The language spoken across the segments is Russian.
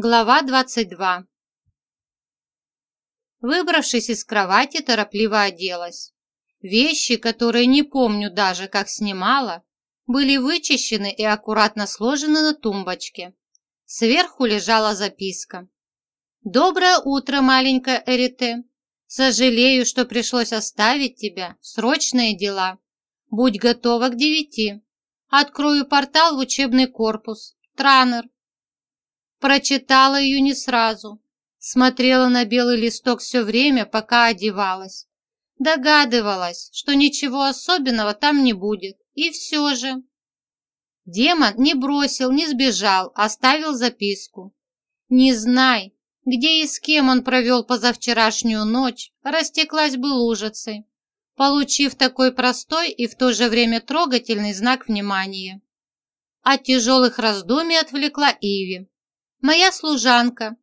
Глава 22 Выбравшись из кровати, торопливо оделась. Вещи, которые не помню даже, как снимала, были вычищены и аккуратно сложены на тумбочке. Сверху лежала записка. «Доброе утро, маленькая Эрите. Сожалею, что пришлось оставить тебя. Срочные дела. Будь готова к девяти. Открою портал в учебный корпус. Транер. Прочитала ее не сразу. Смотрела на белый листок все время, пока одевалась. Догадывалась, что ничего особенного там не будет. И все же... Демон не бросил, не сбежал, оставил записку. Не знай, где и с кем он провел позавчерашнюю ночь, растеклась бы лужицей, получив такой простой и в то же время трогательный знак внимания. От тяжелых раздумий отвлекла Иви моя служанка,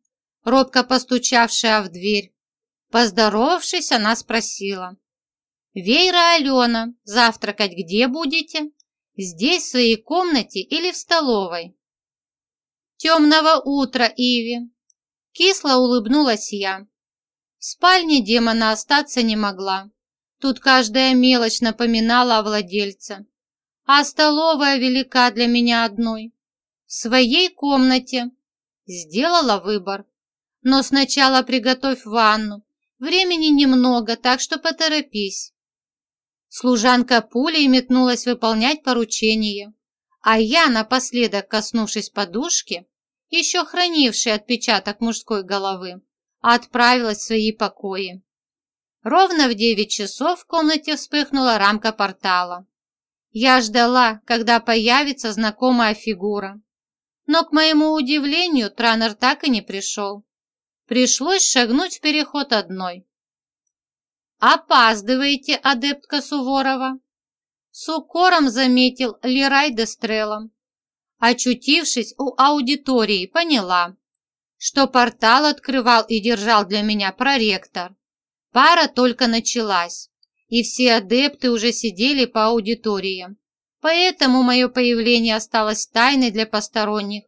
робко постучавшая в дверь. Поздоровавшись, она спросила. «Вейра Алена, завтракать где будете? Здесь, в своей комнате или в столовой?» «Темного утра, Иви!» Кисло улыбнулась я. В спальне демона остаться не могла. Тут каждая мелочь напоминала о владельце. А столовая велика для меня одной. В своей комнате, Сделала выбор. Но сначала приготовь ванну. Времени немного, так что поторопись. Служанка пулей метнулась выполнять поручение, а я, напоследок коснувшись подушки, еще хранившей отпечаток мужской головы, отправилась в свои покои. Ровно в девять часов в комнате вспыхнула рамка портала. Я ждала, когда появится знакомая фигура. Но, к моему удивлению, Транер так и не пришел. Пришлось шагнуть в переход одной. «Опаздываете, адептка Суворова!» С укором заметил Лирай Дестрелом. Очутившись у аудитории, поняла, что портал открывал и держал для меня проректор. Пара только началась, и все адепты уже сидели по аудиториям. Поэтому мое появление осталось тайной для посторонних.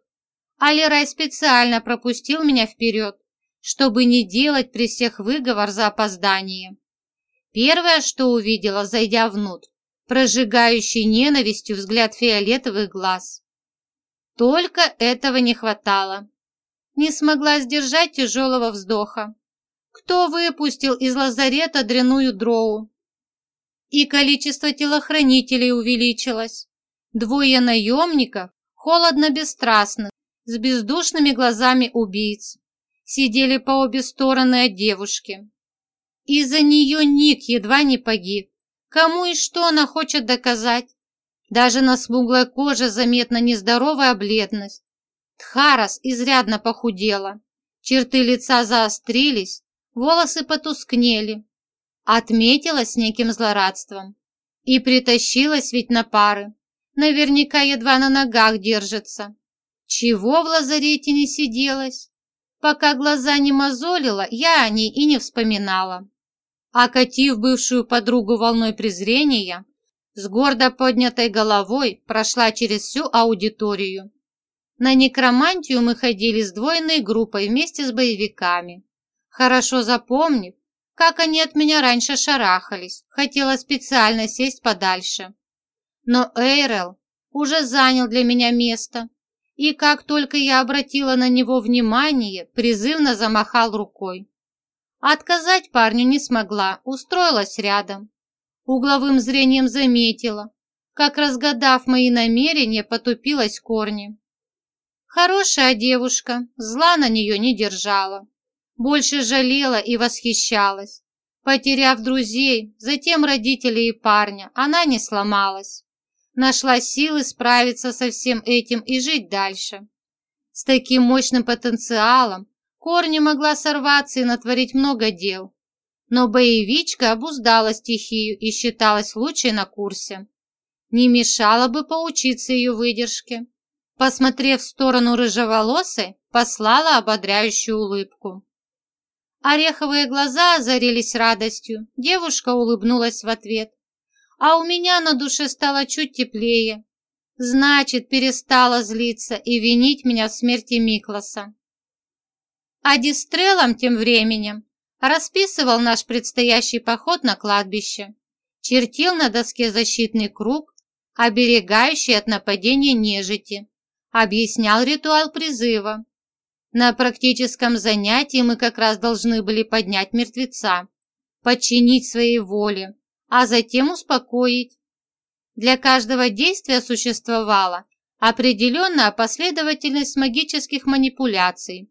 Алирай специально пропустил меня вперед, чтобы не делать при всех выговор за опоздание. Первое, что увидела, зайдя внутрь, прожигающий ненавистью взгляд фиолетовых глаз. Только этого не хватало. Не смогла сдержать тяжелого вздоха. Кто выпустил из лазарета дряную дроу? И количество телохранителей увеличилось. Двое наемников, холодно-бесстрастных, с бездушными глазами убийц, сидели по обе стороны от девушки. Из-за нее Ник едва не погиб. Кому и что она хочет доказать? Даже на смуглой коже заметна нездоровая бледность. Тхарас изрядно похудела. Черты лица заострились, волосы потускнели, Отметила с неким злорадством. И притащилась ведь на пары. Наверняка едва на ногах держится. Чего в лазарете не сиделась? Пока глаза не мозолила, я о ней и не вспоминала. Окатив бывшую подругу волной презрения, с гордо поднятой головой прошла через всю аудиторию. На некромантию мы ходили с двойной группой вместе с боевиками. Хорошо запомнив, как они от меня раньше шарахались, хотела специально сесть подальше. Но Эйрел уже занял для меня место, и как только я обратила на него внимание, призывно замахал рукой. Отказать парню не смогла, устроилась рядом. Угловым зрением заметила, как, разгадав мои намерения, потупилась корни. Хорошая девушка, зла на нее не держала больше жалела и восхищалась. Потеряв друзей, затем родителей и парня, она не сломалась. Нашла силы справиться со всем этим и жить дальше. С таким мощным потенциалом Корни могла сорваться и натворить много дел. Но боевичка обуздала стихию и считалась лучшей на курсе. Не мешало бы поучиться ее выдержке. Посмотрев в сторону рыжеволосой, послала ободряющую улыбку. Ореховые глаза озарились радостью, девушка улыбнулась в ответ. А у меня на душе стало чуть теплее. Значит, перестала злиться и винить меня в смерти Микласа. А Дистрелом тем временем расписывал наш предстоящий поход на кладбище, чертил на доске защитный круг, оберегающий от нападения нежити, объяснял ритуал призыва. На практическом занятии мы как раз должны были поднять мертвеца, подчинить своей воле, а затем успокоить. Для каждого действия существовала определенная последовательность магических манипуляций.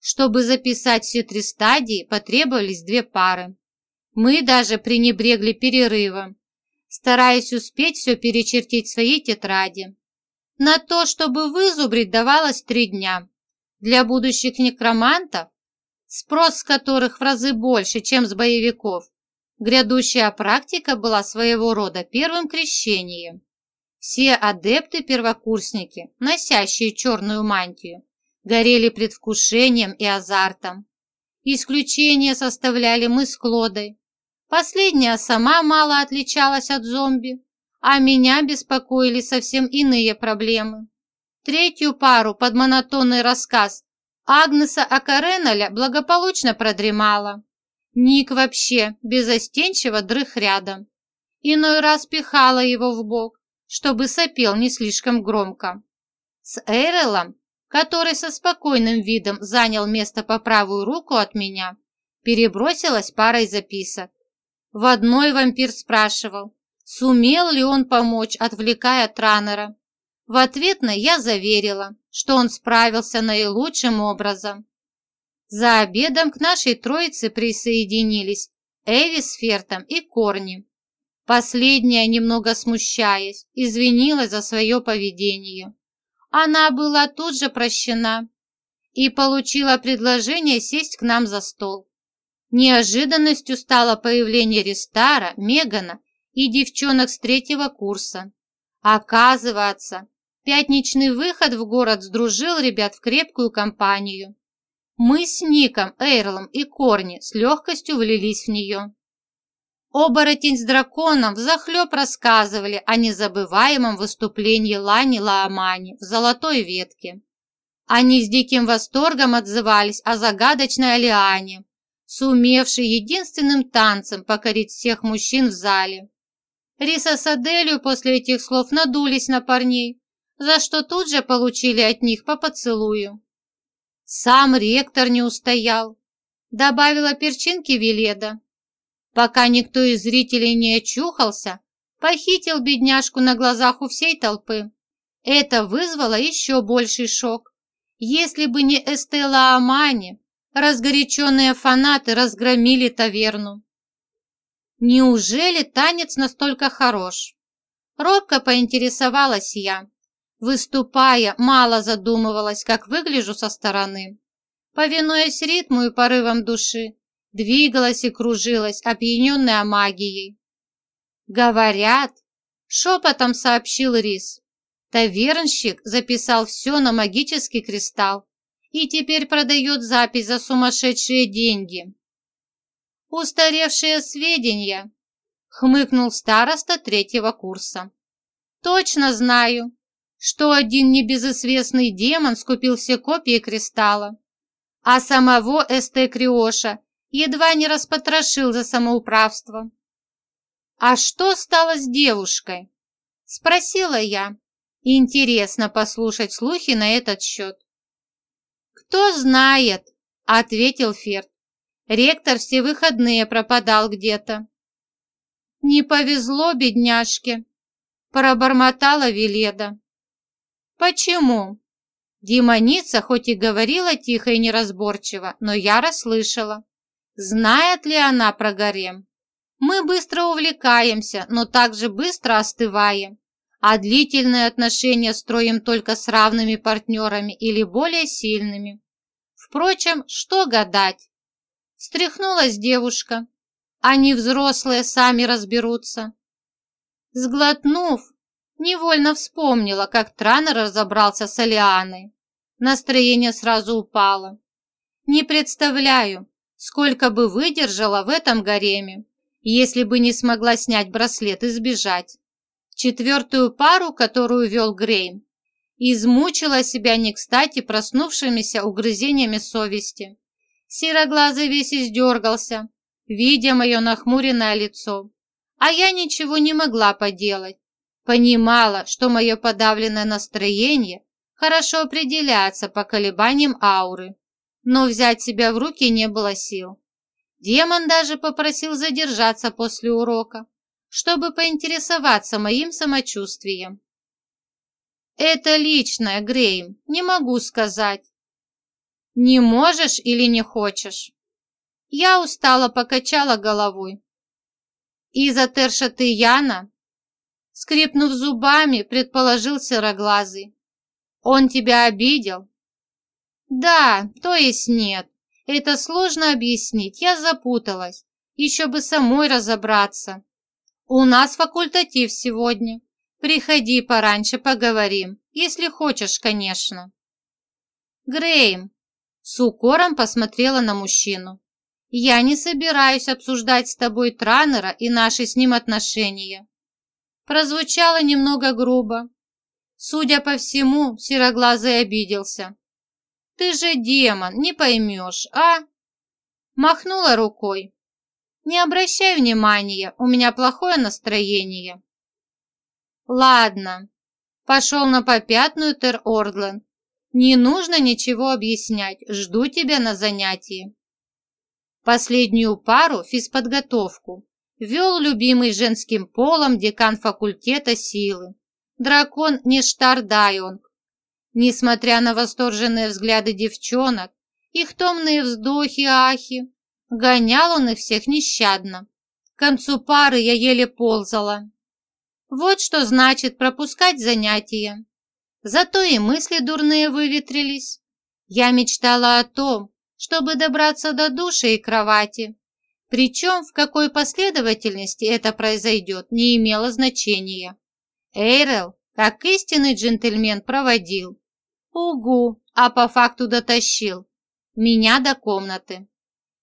Чтобы записать все три стадии, потребовались две пары. Мы даже пренебрегли перерывом, стараясь успеть все перечертить в своей тетради. На то, чтобы вызубрить, давалось три дня. Для будущих некромантов, спрос которых в разы больше, чем с боевиков, грядущая практика была своего рода первым крещением. Все адепты-первокурсники, носящие черную мантию, горели предвкушением и азартом. Исключение составляли мы с Клодой. Последняя сама мало отличалась от зомби, а меня беспокоили совсем иные проблемы. Третью пару под монотонный рассказ Агнеса Акареналя благополучно продремала. Ник вообще безостенчиво дрых рядом. Иной раз пихала его в бок, чтобы сопел не слишком громко. С Эйрелом, который со спокойным видом занял место по правую руку от меня, перебросилась парой записок. В одной вампир спрашивал, сумел ли он помочь, отвлекая Транера. В ответ на я заверила, что он справился наилучшим образом. За обедом к нашей троице присоединились Эви с Фертом и Корни. Последняя, немного смущаясь, извинилась за свое поведение. Она была тут же прощена и получила предложение сесть к нам за стол. Неожиданностью стало появление Ристара, Мегана и девчонок с третьего курса. Оказывается, Пятничный выход в город сдружил ребят в крепкую компанию. Мы с Ником, Эйрлом и Корни с легкостью влились в нее. Оборотень с драконом взахлеб рассказывали о незабываемом выступлении Лани Лаамани в «Золотой ветке». Они с диким восторгом отзывались о загадочной Алиане, сумевшей единственным танцем покорить всех мужчин в зале. Риса с Аделью после этих слов надулись на парней, за что тут же получили от них по поцелую. Сам ректор не устоял, добавила перчинки Веледа. Пока никто из зрителей не очухался, похитил бедняжку на глазах у всей толпы. Это вызвало еще больший шок. Если бы не Эстелла Амани, разгоряченные фанаты разгромили таверну. Неужели танец настолько хорош? Робко поинтересовалась я. Выступая, мало задумывалась, как выгляжу со стороны. Повинуясь ритму и порывам души, двигалась и кружилась, опьяненная магией. «Говорят», — шепотом сообщил Рис, тавернщик записал все на магический кристалл и теперь продает запись за сумасшедшие деньги. «Устаревшие сведения», — хмыкнул староста третьего курса. «Точно знаю, что один небезызвестный демон скупил все копии кристалла, а самого Эсте Криоша едва не распотрошил за самоуправство. «А что стало с девушкой?» – спросила я. Интересно послушать слухи на этот счет. «Кто знает», – ответил Ферд. «Ректор все выходные пропадал где-то». «Не повезло бедняжке», – пробормотала Веледа. «Почему?» Демоница хоть и говорила тихо и неразборчиво, но я расслышала. Знает ли она про гарем? Мы быстро увлекаемся, но также быстро остываем, а длительные отношения строим только с равными партнерами или более сильными. Впрочем, что гадать? Встряхнулась девушка. Они взрослые сами разберутся. Сглотнув, Невольно вспомнила, как Транер разобрался с Алианой. Настроение сразу упало. Не представляю, сколько бы выдержала в этом гареме, если бы не смогла снять браслет и сбежать. Четвертую пару, которую вел Грейм, измучила себя не кстати проснувшимися угрызениями совести. Сероглазый весь издергался, видя мое нахмуренное лицо. А я ничего не могла поделать. Понимала, что мое подавленное настроение хорошо определяется по колебаниям ауры, но взять себя в руки не было сил. Демон даже попросил задержаться после урока, чтобы поинтересоваться моим самочувствием. «Это личное, Грейм, не могу сказать». «Не можешь или не хочешь?» Я устало покачала головой. «Из-за Тершаты Яна?» Скрипнув зубами, предположил сероглазый. «Он тебя обидел?» «Да, то есть нет. Это сложно объяснить, я запуталась. Еще бы самой разобраться. У нас факультатив сегодня. Приходи пораньше, поговорим, если хочешь, конечно». Грейм с укором посмотрела на мужчину. «Я не собираюсь обсуждать с тобой Транера и наши с ним отношения». Прозвучало немного грубо. Судя по всему, Сероглазый обиделся. «Ты же демон, не поймешь, а?» Махнула рукой. «Не обращай внимания, у меня плохое настроение». «Ладно», – пошел на попятную Тер Ордлен. «Не нужно ничего объяснять, жду тебя на занятии». Последнюю пару, физподготовку, вел любимый женским полом декан факультета силы, дракон Ништар Дайонг. Несмотря на восторженные взгляды девчонок, их томные вздохи ахи, гонял он их всех нещадно. К концу пары я еле ползала. Вот что значит пропускать занятия. Зато и мысли дурные выветрились. Я мечтала о том, чтобы добраться до души и кровати. Причем в какой последовательности это произойдет, не имело значения. Эйрел, как истинный джентльмен, проводил. Угу, а по факту дотащил. Меня до комнаты.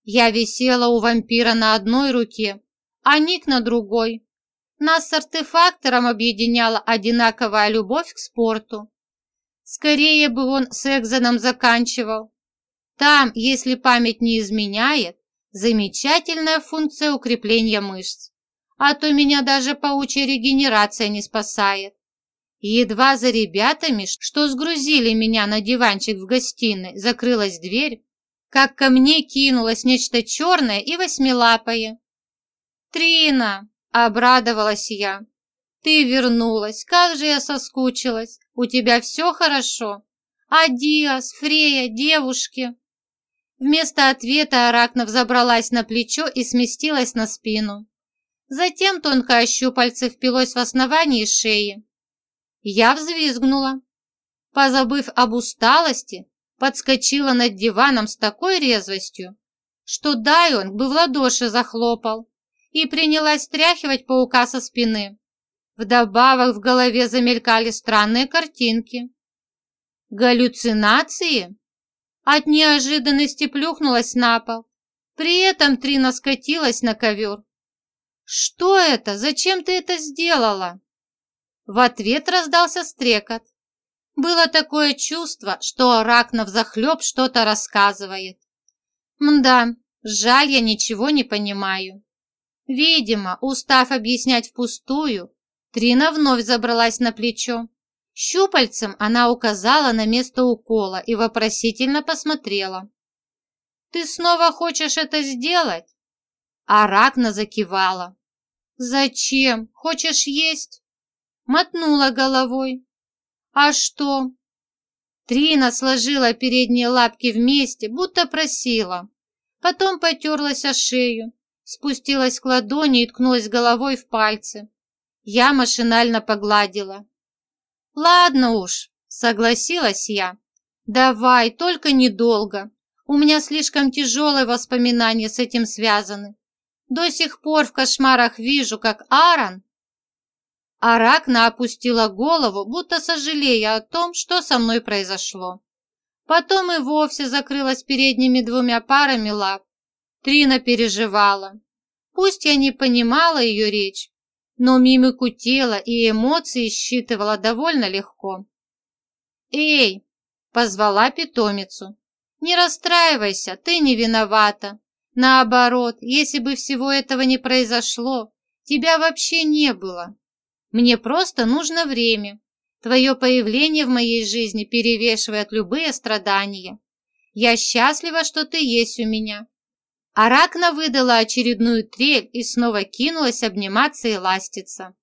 Я висела у вампира на одной руке, а Ник на другой. Нас с артефактором объединяла одинаковая любовь к спорту. Скорее бы он с Экзоном заканчивал. Там, если память не изменяет, замечательная функция укрепления мышц. А то меня даже паучья регенерация не спасает. Едва за ребятами, что сгрузили меня на диванчик в гостиной, закрылась дверь, как ко мне кинулось нечто черное и восьмилапое. «Трина!» – обрадовалась я. «Ты вернулась, как же я соскучилась! У тебя все хорошо? А Диас, Фрея, девушки?» Вместо ответа Аракнов забралась на плечо и сместилась на спину. Затем тонкое щупальце впилось в основание шеи. Я взвизгнула. Позабыв об усталости, подскочила над диваном с такой резвостью, что Дайон бы в ладоши захлопал и принялась стряхивать паука со спины. Вдобавок в голове замелькали странные картинки. Галлюцинации? От неожиданности плюхнулась на пол. При этом Трина скатилась на ковер. «Что это? Зачем ты это сделала?» В ответ раздался стрекот. Было такое чувство, что Ракнов захлеб что-то рассказывает. Мда, жаль, я ничего не понимаю. Видимо, устав объяснять впустую, Трина вновь забралась на плечо. Щупальцем она указала на место укола и вопросительно посмотрела. «Ты снова хочешь это сделать?» Аракна закивала. «Зачем? Хочешь есть?» мотнула головой. «А что?» Трина сложила передние лапки вместе, будто просила. Потом потерлась о шею, спустилась к ладони и ткнулась головой в пальцы. Я машинально погладила. «Ладно уж», — согласилась я. «Давай, только недолго. У меня слишком тяжелые воспоминания с этим связаны. До сих пор в кошмарах вижу, как Аарон Аракна опустила голову, будто сожалея о том, что со мной произошло. Потом и вовсе закрылась передними двумя парами лап. Трина переживала. Пусть я не понимала ее речь, но мимику тела и эмоции считывала довольно легко. «Эй!» – позвала питомицу. Не расстраивайся, ты не виновата. Наоборот, если бы всего этого не произошло, тебя вообще не было. Мне просто нужно время. Твое появление в моей жизни перевешивает любые страдания. Я счастлива, что ты есть у меня. Аракна выдала очередную трель и снова кинулась обниматься и ластиться.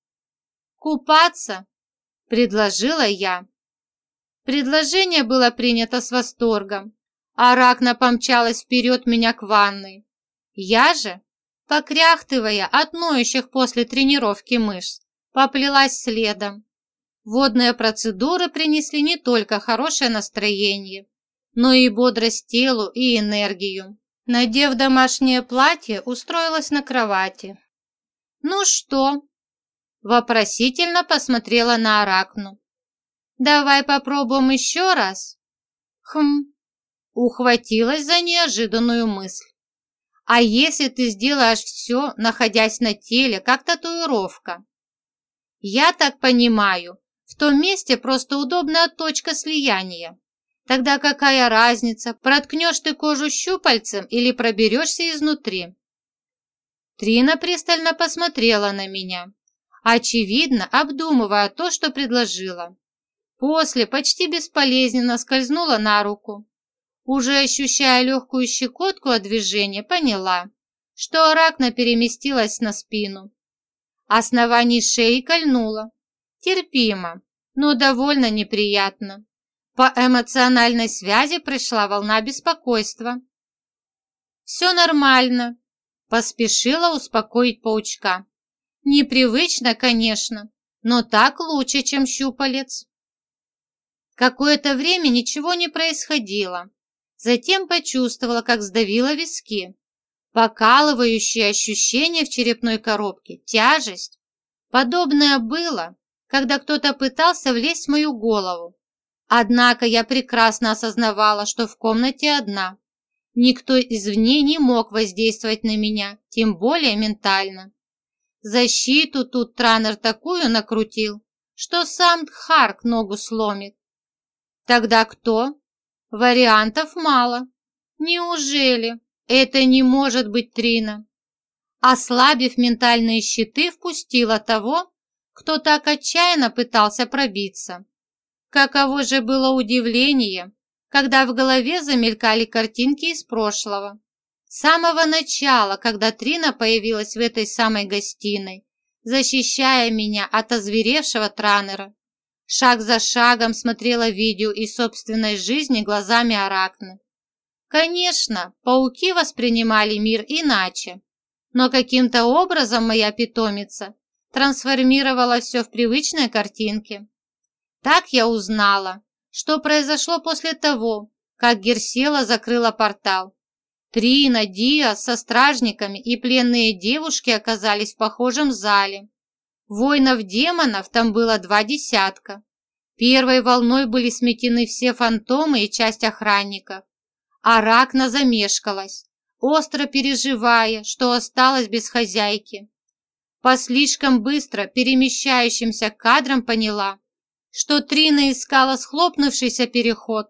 «Купаться?» – предложила я. Предложение было принято с восторгом. Аракна помчалась вперед меня к ванной. Я же, покряхтывая от ноющих после тренировки мышц, поплелась следом. Водные процедуры принесли не только хорошее настроение, но и бодрость телу и энергию. Надев домашнее платье, устроилась на кровати. «Ну что?» Вопросительно посмотрела на Аракну. «Давай попробуем еще раз?» «Хм...» Ухватилась за неожиданную мысль. «А если ты сделаешь все, находясь на теле, как татуировка?» «Я так понимаю, в том месте просто удобная точка слияния. Тогда какая разница, проткнешь ты кожу щупальцем или проберешься изнутри?» Трина пристально посмотрела на меня очевидно обдумывая то, что предложила. После почти бесполезненно скользнула на руку. Уже ощущая легкую щекотку от движения, поняла, что аракна переместилась на спину. Основание шеи кольнуло. Терпимо, но довольно неприятно. По эмоциональной связи пришла волна беспокойства. «Все нормально», – поспешила успокоить паучка. Непривычно, конечно, но так лучше, чем щупалец. Какое-то время ничего не происходило. Затем почувствовала, как сдавило виски. Покалывающее ощущение в черепной коробке, тяжесть. Подобное было, когда кто-то пытался влезть в мою голову. Однако я прекрасно осознавала, что в комнате одна. Никто извне не мог воздействовать на меня, тем более ментально. Защиту тут Транер такую накрутил, что сам Харк ногу сломит. Тогда кто? Вариантов мало. Неужели? Это не может быть Трина. Ослабив ментальные щиты, впустила того, кто так отчаянно пытался пробиться. Каково же было удивление, когда в голове замелькали картинки из прошлого. С самого начала, когда Трина появилась в этой самой гостиной, защищая меня от озверевшего Транера, шаг за шагом смотрела видео из собственной жизни глазами Аракны. Конечно, пауки воспринимали мир иначе, но каким-то образом моя питомица трансформировала все в привычные картинки. Так я узнала, что произошло после того, как Герсела закрыла портал Трина, Диас со стражниками и пленные девушки оказались в похожем зале. Воинов-демонов там было два десятка. Первой волной были сметены все фантомы и часть охранников. А Ракна замешкалась, остро переживая, что осталась без хозяйки. По слишком быстро перемещающимся кадрам поняла, что Трина искала схлопнувшийся переход.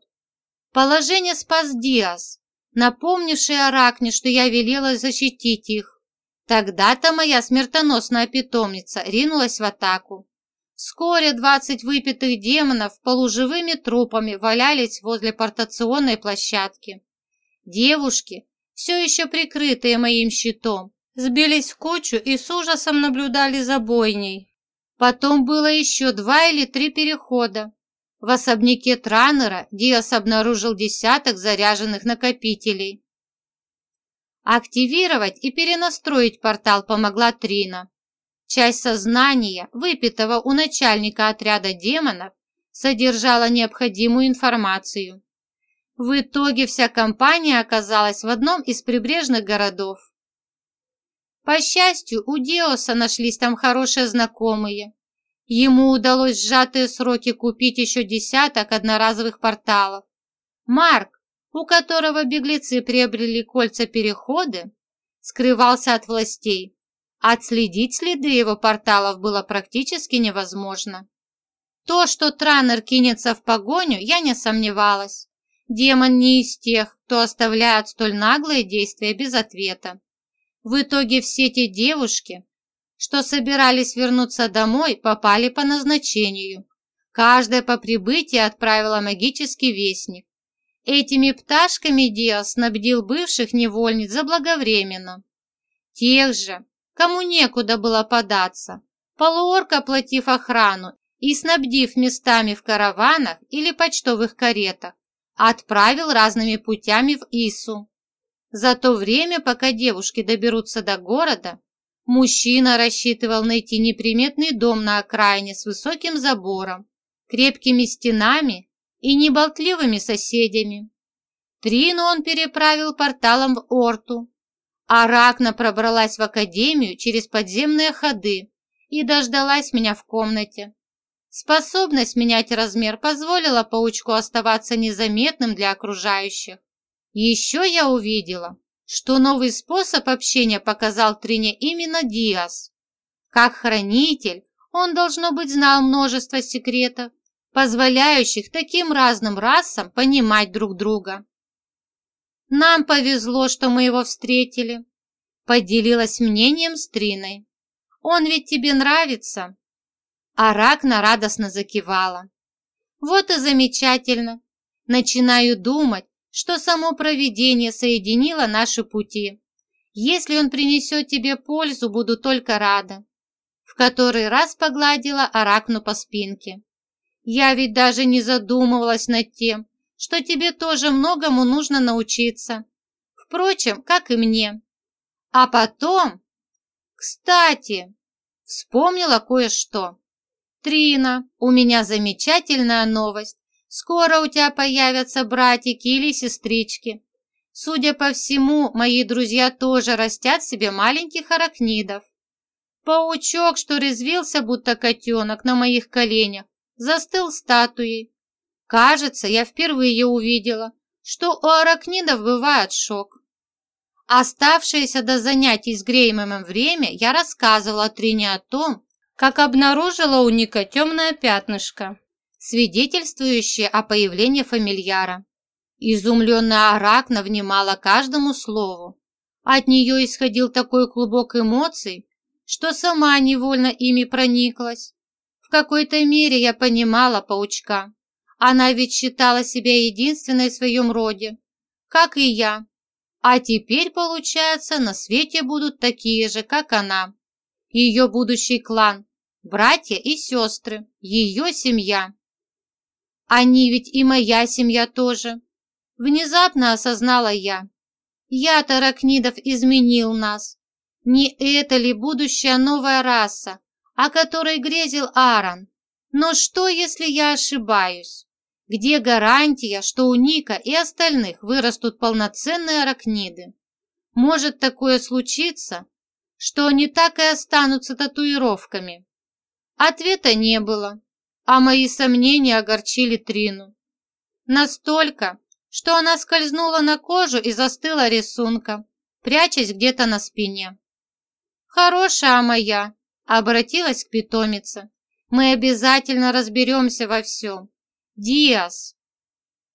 Положение спас Диас, напомнивший Аракне, что я велела защитить их. Тогда-то моя смертоносная питомница ринулась в атаку. Вскоре двадцать выпитых демонов полуживыми трупами валялись возле портационной площадки. Девушки, все еще прикрытые моим щитом, сбились в кучу и с ужасом наблюдали за бойней. Потом было еще два или три перехода, в особняке Транера Диас обнаружил десяток заряженных накопителей. Активировать и перенастроить портал помогла Трина. Часть сознания, выпитого у начальника отряда демонов, содержала необходимую информацию. В итоге вся компания оказалась в одном из прибрежных городов. По счастью, у Диоса нашлись там хорошие знакомые, Ему удалось в сжатые сроки купить еще десяток одноразовых порталов. Марк, у которого беглецы приобрели кольца-переходы, скрывался от властей. Отследить следы его порталов было практически невозможно. То, что Транер кинется в погоню, я не сомневалась. Демон не из тех, кто оставляет столь наглые действия без ответа. В итоге все те девушки, что собирались вернуться домой, попали по назначению. Каждая по прибытии отправила магический вестник. Этими пташками Диас снабдил бывших невольниц заблаговременно. Тех же, кому некуда было податься, полуорк оплатив охрану и снабдив местами в караванах или почтовых каретах, отправил разными путями в Ису. За то время, пока девушки доберутся до города, мужчина рассчитывал найти неприметный дом на окраине с высоким забором, крепкими стенами и неболтливыми соседями. Трину он переправил порталом в Орту, а Ракна пробралась в академию через подземные ходы и дождалась меня в комнате. Способность менять размер позволила паучку оставаться незаметным для окружающих. Еще я увидела, что новый способ общения показал Трине именно Диас. Как хранитель, он, должно быть, знал множество секретов, позволяющих таким разным расам понимать друг друга. «Нам повезло, что мы его встретили», – поделилась мнением с Триной. «Он ведь тебе нравится?» А Ракна радостно закивала. «Вот и замечательно. Начинаю думать, что само провидение соединило наши пути. Если он принесет тебе пользу, буду только рада». В который раз погладила Аракну по спинке. «Я ведь даже не задумывалась над тем, что тебе тоже многому нужно научиться. Впрочем, как и мне. А потом... Кстати, вспомнила кое-что. Трина, у меня замечательная новость. Скоро у тебя появятся братики или сестрички. Судя по всему, мои друзья тоже растят себе маленьких аракнидов. Паучок, что резвился, будто котенок, на моих коленях, застыл статуей. Кажется, я впервые увидела, что у аракнидов бывает шок. Оставшееся до занятий с Греймом время я рассказывала Трине о том, как обнаружила у Ника темное пятнышко, свидетельствующее о появлении фамильяра. Изумленная Аракна внимала каждому слову. От нее исходил такой клубок эмоций, что сама невольно ими прониклась. В какой-то мере я понимала паучка. Она ведь считала себя единственной в своем роде, как и я. А теперь, получается, на свете будут такие же, как она. Ее будущий клан, братья и сестры, ее семья. Они ведь и моя семья тоже. Внезапно осознала я. Я, Таракнидов, изменил нас. Не это ли будущая новая раса, о которой грезил Аарон? Но что, если я ошибаюсь? Где гарантия, что у Ника и остальных вырастут полноценные аракниды? Может такое случиться, что они так и останутся татуировками? Ответа не было, а мои сомнения огорчили Трину. Настолько, что она скользнула на кожу и застыла рисунка, прячась где-то на спине. «Хорошая моя», — обратилась к питомице, — «мы обязательно разберемся во всем. Диас.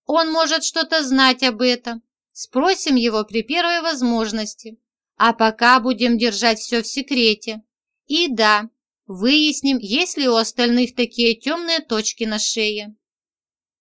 Он может что-то знать об этом. Спросим его при первой возможности. А пока будем держать все в секрете. И да, Выясним, есть ли у остальных такие темные точки на шее.